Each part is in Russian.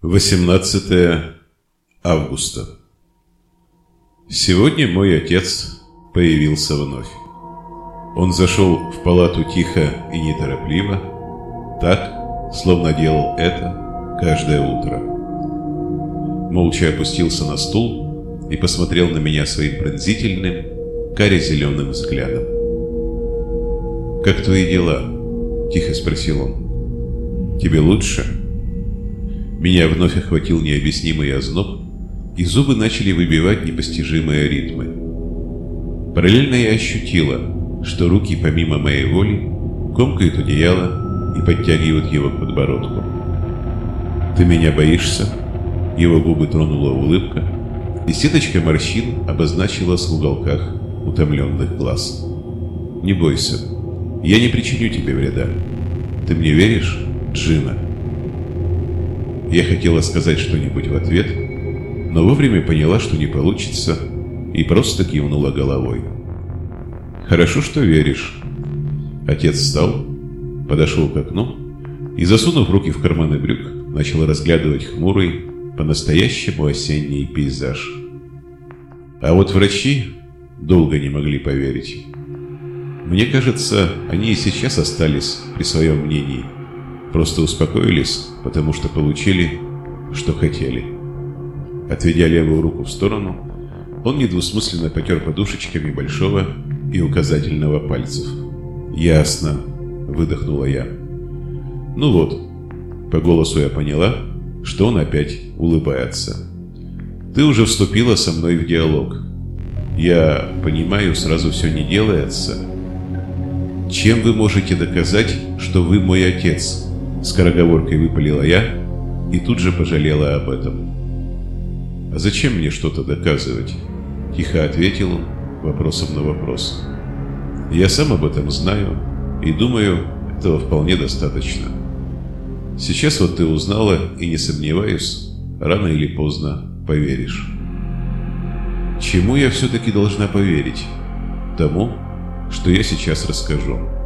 18 августа. Сегодня мой отец появился вновь. Он зашел в палату тихо и неторопливо, так, словно делал это каждое утро. Молча опустился на стул и посмотрел на меня своим пронзительным, каре-зеленым взглядом. «Как твои дела?» – тихо спросил он. «Тебе лучше?» Меня вновь охватил необъяснимый озноб, и зубы начали выбивать непостижимые ритмы. Параллельно я ощутила, что руки, помимо моей воли, комкают одеяло и подтягивают его к подбородку. «Ты меня боишься?» Его губы тронула улыбка, и сеточка морщин обозначилась в уголках утомленных глаз. «Не бойся, я не причиню тебе вреда. Ты мне веришь, Джина?» Я хотела сказать что-нибудь в ответ, но вовремя поняла, что не получится, и просто кивнула головой. «Хорошо, что веришь». Отец встал, подошел к окну и, засунув руки в карманы брюк, начал разглядывать хмурый, по-настоящему осенний пейзаж. А вот врачи долго не могли поверить. Мне кажется, они и сейчас остались при своем мнении – Просто успокоились, потому что получили, что хотели. Отведя левую руку в сторону, он недвусмысленно потер подушечками большого и указательного пальцев. «Ясно», — выдохнула я. «Ну вот», — по голосу я поняла, что он опять улыбается. «Ты уже вступила со мной в диалог. Я понимаю, сразу все не делается. Чем вы можете доказать, что вы мой отец?» Скороговоркой выпалила я и тут же пожалела об этом. «А зачем мне что-то доказывать?» Тихо ответил он вопросом на вопрос. «Я сам об этом знаю и думаю, этого вполне достаточно. Сейчас вот ты узнала и не сомневаюсь, рано или поздно поверишь». Чему я все-таки должна поверить? Тому, что я сейчас расскажу.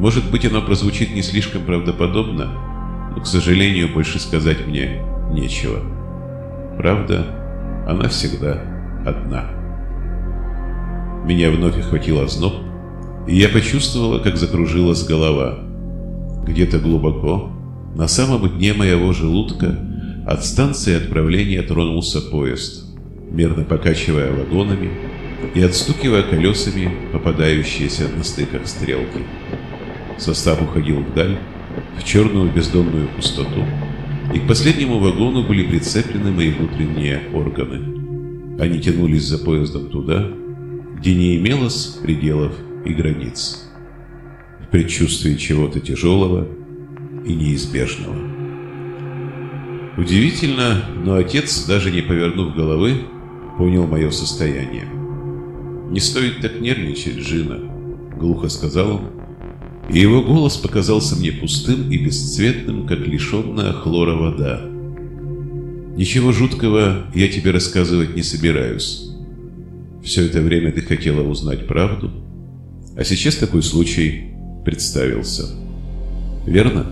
Может быть, оно прозвучит не слишком правдоподобно, но, к сожалению, больше сказать мне нечего. Правда, она всегда одна. Меня вновь охватил озноб, и я почувствовала, как закружилась голова. Где-то глубоко, на самом дне моего желудка, от станции отправления тронулся поезд, мерно покачивая вагонами и отстукивая колесами попадающиеся на стыках стрелки. Состав уходил вдаль, в черную бездонную пустоту, и к последнему вагону были прицеплены мои внутренние органы. Они тянулись за поездом туда, где не имелось пределов и границ, в предчувствии чего-то тяжелого и неизбежного. Удивительно, но отец, даже не повернув головы, понял мое состояние. «Не стоит так нервничать, Джина», — глухо сказал он, и его голос показался мне пустым и бесцветным, как лишенная хлора вода. «Ничего жуткого я тебе рассказывать не собираюсь. Все это время ты хотела узнать правду, а сейчас такой случай представился. Верно?»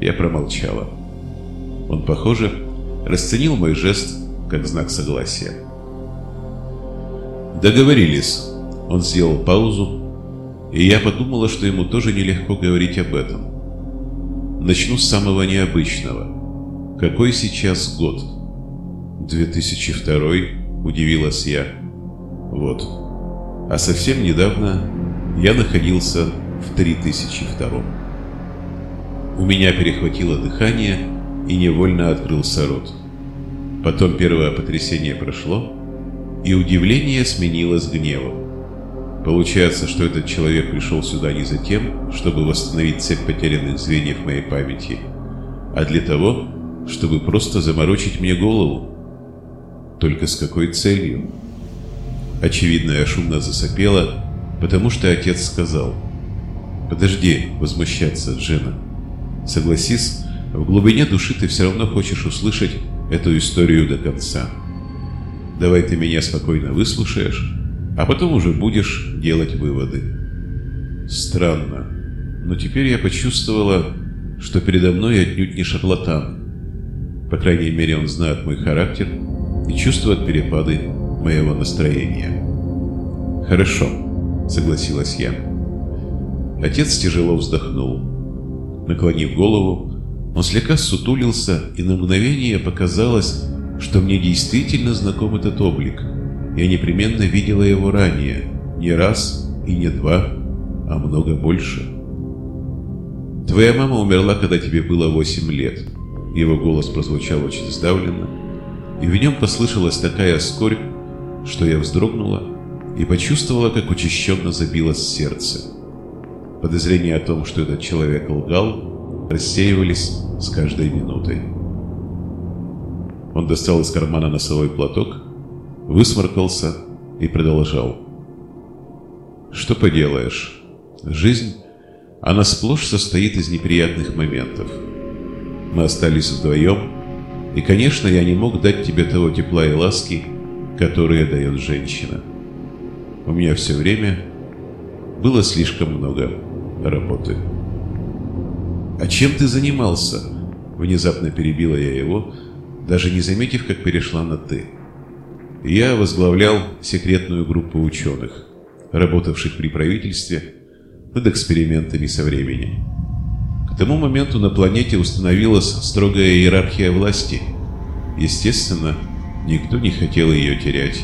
Я промолчала. Он, похоже, расценил мой жест как знак согласия. «Договорились». Он сделал паузу, и я подумала, что ему тоже нелегко говорить об этом. Начну с самого необычного. Какой сейчас год? 2002, удивилась я. Вот. А совсем недавно я находился в 3002. У меня перехватило дыхание и невольно открылся рот. Потом первое потрясение прошло, и удивление сменилось гневом. Получается, что этот человек пришел сюда не за тем, чтобы восстановить цепь потерянных звеньев моей памяти, а для того, чтобы просто заморочить мне голову. Только с какой целью? Очевидно, я шумно засопела, потому что отец сказал. «Подожди возмущаться, Джена. Согласись, в глубине души ты все равно хочешь услышать эту историю до конца. Давай ты меня спокойно выслушаешь, а потом уже будешь делать выводы. Странно, но теперь я почувствовала, что передо мной отнюдь не шарлатан. По крайней мере, он знает мой характер и чувствует перепады моего настроения. «Хорошо», — согласилась я. Отец тяжело вздохнул. Наклонив голову, он слегка сутулился, и на мгновение показалось, что мне действительно знаком этот облик. Я непременно видела его ранее, не раз и не два, а много больше. «Твоя мама умерла, когда тебе было восемь лет». Его голос прозвучал очень сдавленно, и в нем послышалась такая скорбь, что я вздрогнула и почувствовала, как учащенно забилось сердце. Подозрения о том, что этот человек лгал, рассеивались с каждой минутой. Он достал из кармана носовой платок, высморкался и продолжал. Что поделаешь, жизнь, она сплошь состоит из неприятных моментов. Мы остались вдвоем, и, конечно, я не мог дать тебе того тепла и ласки, которые дает женщина. У меня все время было слишком много работы. «А чем ты занимался?» Внезапно перебила я его, даже не заметив, как перешла на «ты». Я возглавлял секретную группу ученых, работавших при правительстве над экспериментами со временем. К тому моменту на планете установилась строгая иерархия власти. Естественно, никто не хотел ее терять.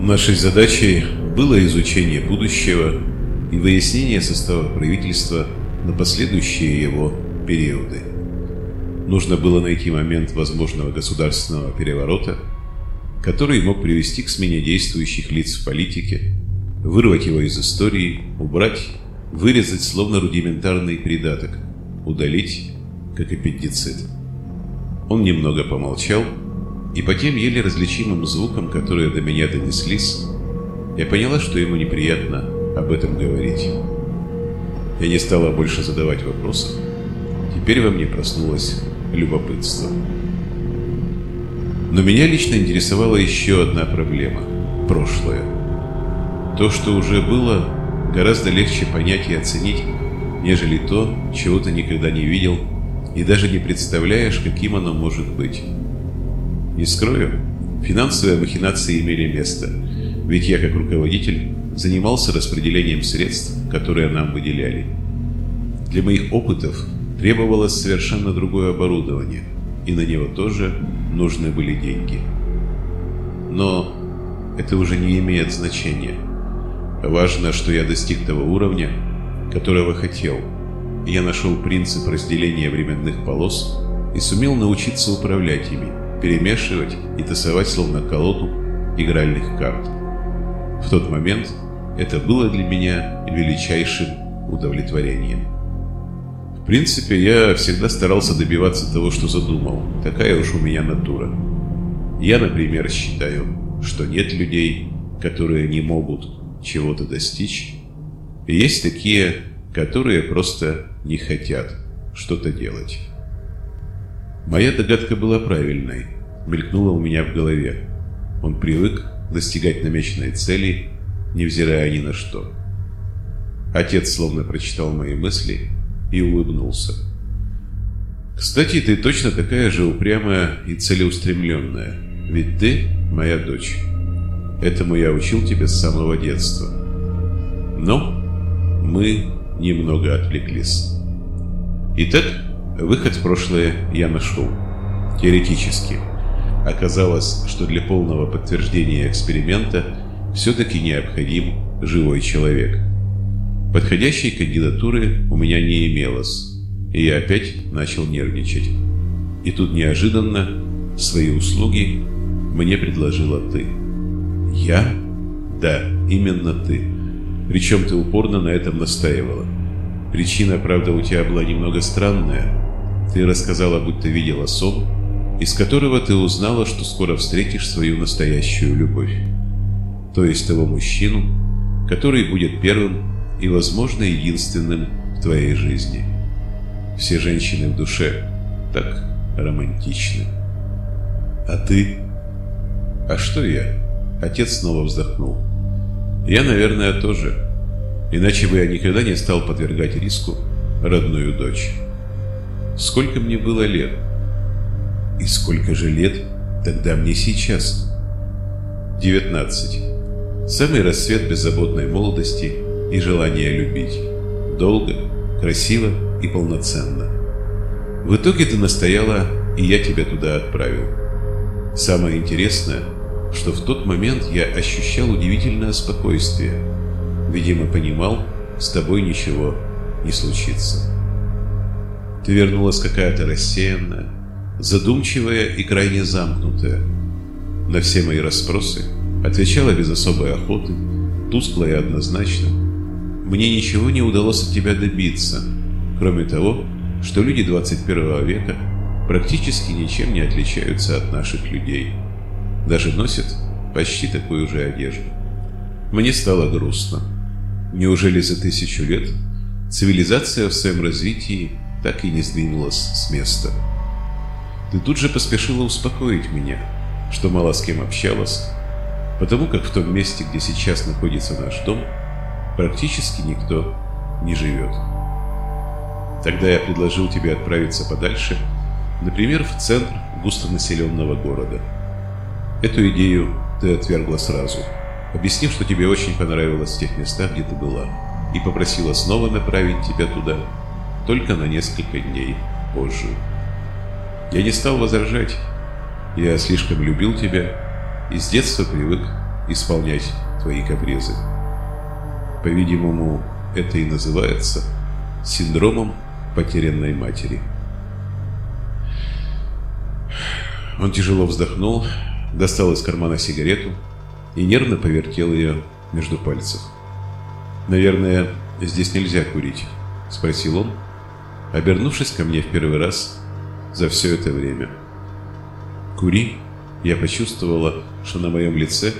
Нашей задачей было изучение будущего и выяснение состава правительства на последующие его периоды. Нужно было найти момент возможного государственного переворота, который мог привести к смене действующих лиц в политике, вырвать его из истории, убрать, вырезать словно рудиментарный придаток, удалить, как аппендицит. Он немного помолчал, и по тем еле различимым звукам, которые до меня донеслись, я поняла, что ему неприятно об этом говорить. Я не стала больше задавать вопросов. Теперь во мне проснулось любопытство. Но меня лично интересовала еще одна проблема – прошлое. То, что уже было, гораздо легче понять и оценить, нежели то, чего ты никогда не видел и даже не представляешь, каким оно может быть. Не скрою, финансовые махинации имели место, ведь я, как руководитель, занимался распределением средств, которые нам выделяли. Для моих опытов требовалось совершенно другое оборудование, и на него тоже нужны были деньги. Но это уже не имеет значения. Важно, что я достиг того уровня, которого хотел. Я нашел принцип разделения временных полос и сумел научиться управлять ими, перемешивать и тасовать словно колоду игральных карт. В тот момент это было для меня величайшим удовлетворением. Принципе, я всегда старался добиваться того, что задумал. Такая уж у меня натура. Я, например, считаю, что нет людей, которые не могут чего-то достичь. Есть такие, которые просто не хотят что-то делать. Моя догадка была правильной, мелькнула у меня в голове. Он привык достигать намеченной цели невзирая ни на что. Отец словно прочитал мои мысли и улыбнулся. «Кстати, ты точно такая же упрямая и целеустремленная, ведь ты моя дочь. Этому я учил тебя с самого детства. Но мы немного отвлеклись. Итак, выход в прошлое я нашел. Теоретически. Оказалось, что для полного подтверждения эксперимента – все-таки необходим живой человек. Подходящей кандидатуры у меня не имелось, и я опять начал нервничать. И тут неожиданно свои услуги мне предложила ты. Я? Да, именно ты. Причем ты упорно на этом настаивала. Причина, правда, у тебя была немного странная. Ты рассказала, будто видела сон, из которого ты узнала, что скоро встретишь свою настоящую любовь то есть того мужчину, который будет первым и, возможно, единственным в твоей жизни. Все женщины в душе так романтичны. А ты? А что я? Отец снова вздохнул. Я, наверное, тоже. Иначе бы я никогда не стал подвергать риску родную дочь. Сколько мне было лет? И сколько же лет тогда мне сейчас? 19. Самый рассвет беззаботной молодости и желания любить. Долго, красиво и полноценно. В итоге ты настояла, и я тебя туда отправил. Самое интересное, что в тот момент я ощущал удивительное спокойствие. Видимо, понимал, с тобой ничего не случится. Ты вернулась какая-то рассеянная, задумчивая и крайне замкнутая. На все мои расспросы отвечала без особой охоты, тускло и однозначно. Мне ничего не удалось от тебя добиться, кроме того, что люди 21 века практически ничем не отличаются от наших людей. Даже носят почти такую же одежду. Мне стало грустно. Неужели за тысячу лет цивилизация в своем развитии так и не сдвинулась с места? Ты тут же поспешила успокоить меня, что мало с кем общалась, потому как в том месте, где сейчас находится наш дом, практически никто не живет. Тогда я предложил тебе отправиться подальше, например, в центр густонаселенного города. Эту идею ты отвергла сразу, объяснив, что тебе очень понравилось тех местах, где ты была, и попросила снова направить тебя туда, только на несколько дней позже. Я не стал возражать. Я слишком любил тебя и с детства привык исполнять твои капризы. По-видимому, это и называется синдромом потерянной матери. Он тяжело вздохнул, достал из кармана сигарету и нервно повертел ее между пальцев. «Наверное, здесь нельзя курить?» – спросил он, обернувшись ко мне в первый раз за все это время. «Кури?» Я почувствовала, что на моем лице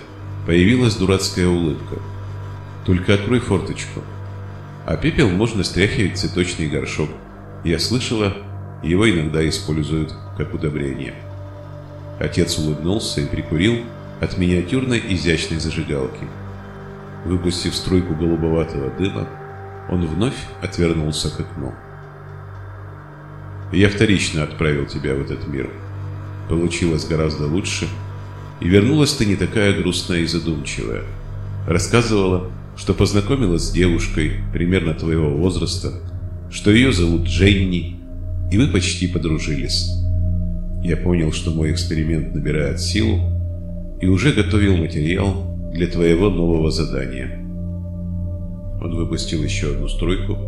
появилась дурацкая улыбка. «Только открой форточку. А пепел можно стряхивать в цветочный горшок. Я слышала, его иногда используют как удобрение». Отец улыбнулся и прикурил от миниатюрной изящной зажигалки. Выпустив струйку голубоватого дыма, он вновь отвернулся к окну. «Я вторично отправил тебя в этот мир. Получилось гораздо лучше, и вернулась ты не такая грустная и задумчивая. Рассказывала, что познакомилась с девушкой примерно твоего возраста, что ее зовут Дженни, и вы почти подружились. Я понял, что мой эксперимент набирает силу и уже готовил материал для твоего нового задания. Он выпустил еще одну струйку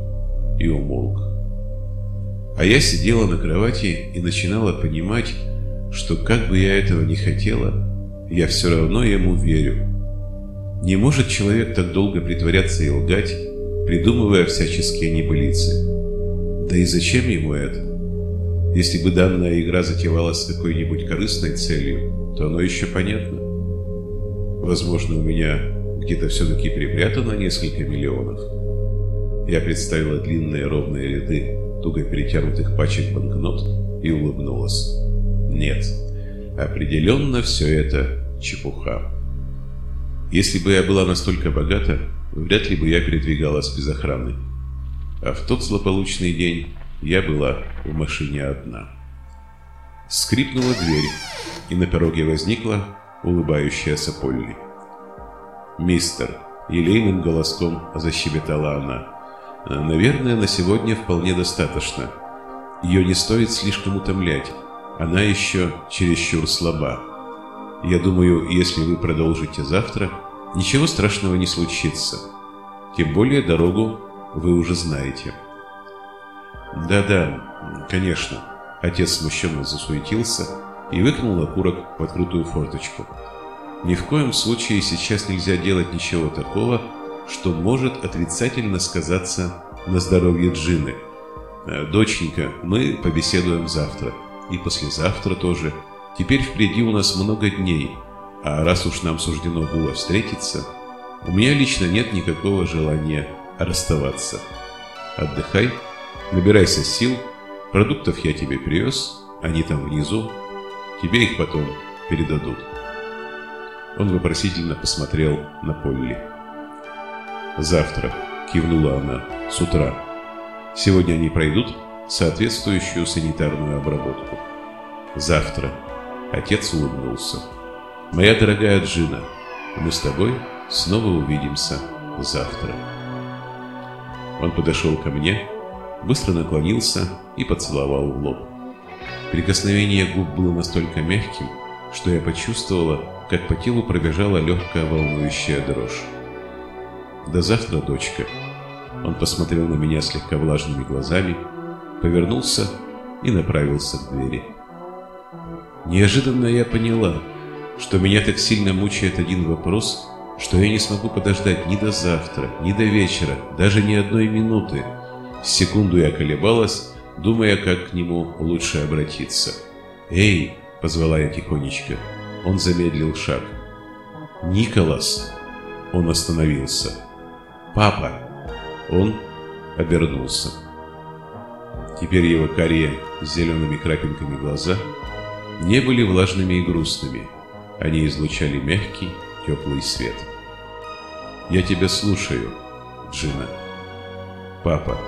и умолк. А я сидела на кровати и начинала понимать, что как бы я этого не хотела, я все равно ему верю. Не может человек так долго притворяться и лгать, придумывая всяческие небылицы. Да и зачем ему это? Если бы данная игра затевалась с какой-нибудь корыстной целью, то оно еще понятно. Возможно, у меня где-то все-таки припрятано несколько миллионов. Я представила длинные ровные ряды туго перетянутых пачек банкнот и улыбнулась. Нет, определенно все это чепуха. Если бы я была настолько богата, вряд ли бы я передвигалась без охраны. А в тот злополучный день я была в машине одна. Скрипнула дверь, и на пороге возникла улыбающаяся Полли. «Мистер», — елейным голоском защебетала она, — «наверное, на сегодня вполне достаточно. Ее не стоит слишком утомлять, она еще чересчур слаба. Я думаю, если вы продолжите завтра, ничего страшного не случится. Тем более дорогу вы уже знаете». «Да-да, конечно». Отец смущенно засуетился и выкнул окурок в открытую форточку. «Ни в коем случае сейчас нельзя делать ничего такого, что может отрицательно сказаться на здоровье Джины. Доченька, мы побеседуем завтра. И послезавтра тоже. Теперь впереди у нас много дней. А раз уж нам суждено было встретиться, у меня лично нет никакого желания расставаться. Отдыхай Набирайся сил, продуктов я тебе привез, они там внизу, тебе их потом передадут. Он вопросительно посмотрел на Полли. «Завтра», — кивнула она, — «с утра. Сегодня они пройдут соответствующую санитарную обработку». Завтра. Отец улыбнулся. Моя дорогая Джина, мы с тобой снова увидимся завтра. Он подошел ко мне, быстро наклонился и поцеловал в лоб. Прикосновение губ было настолько мягким, что я почувствовала, как по телу пробежала легкая волнующая дрожь. «До завтра, дочка!» Он посмотрел на меня слегка влажными глазами, повернулся и направился к двери. Неожиданно я поняла, что меня так сильно мучает один вопрос, что я не смогу подождать ни до завтра, ни до вечера, даже ни одной минуты. Секунду я колебалась, думая, как к нему лучше обратиться. «Эй!» — позвала я тихонечко. Он замедлил шаг. «Николас!» Он остановился. «Папа!» Он обернулся. Теперь его карие с зелеными крапинками глаза не были влажными и грустными. Они излучали мягкий, теплый свет. «Я тебя слушаю, Джина». «Папа».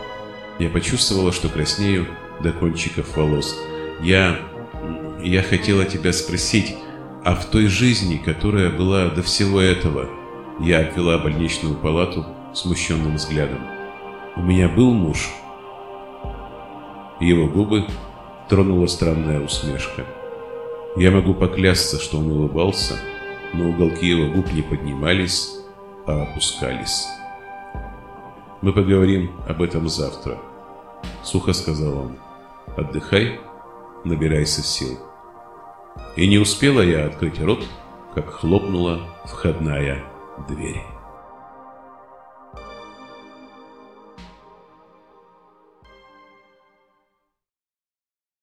Я почувствовала, что краснею до кончиков волос. «Я... я хотела тебя спросить, а в той жизни, которая была до всего этого...» Я обвела больничную палату смущенным взглядом. «У меня был муж?» Его губы тронула странная усмешка. Я могу поклясться, что он улыбался, но уголки его губ не поднимались, а опускались. «Мы поговорим об этом завтра», — сухо сказал он. «Отдыхай, набирайся сил». И не успела я открыть рот, как хлопнула входная дверь.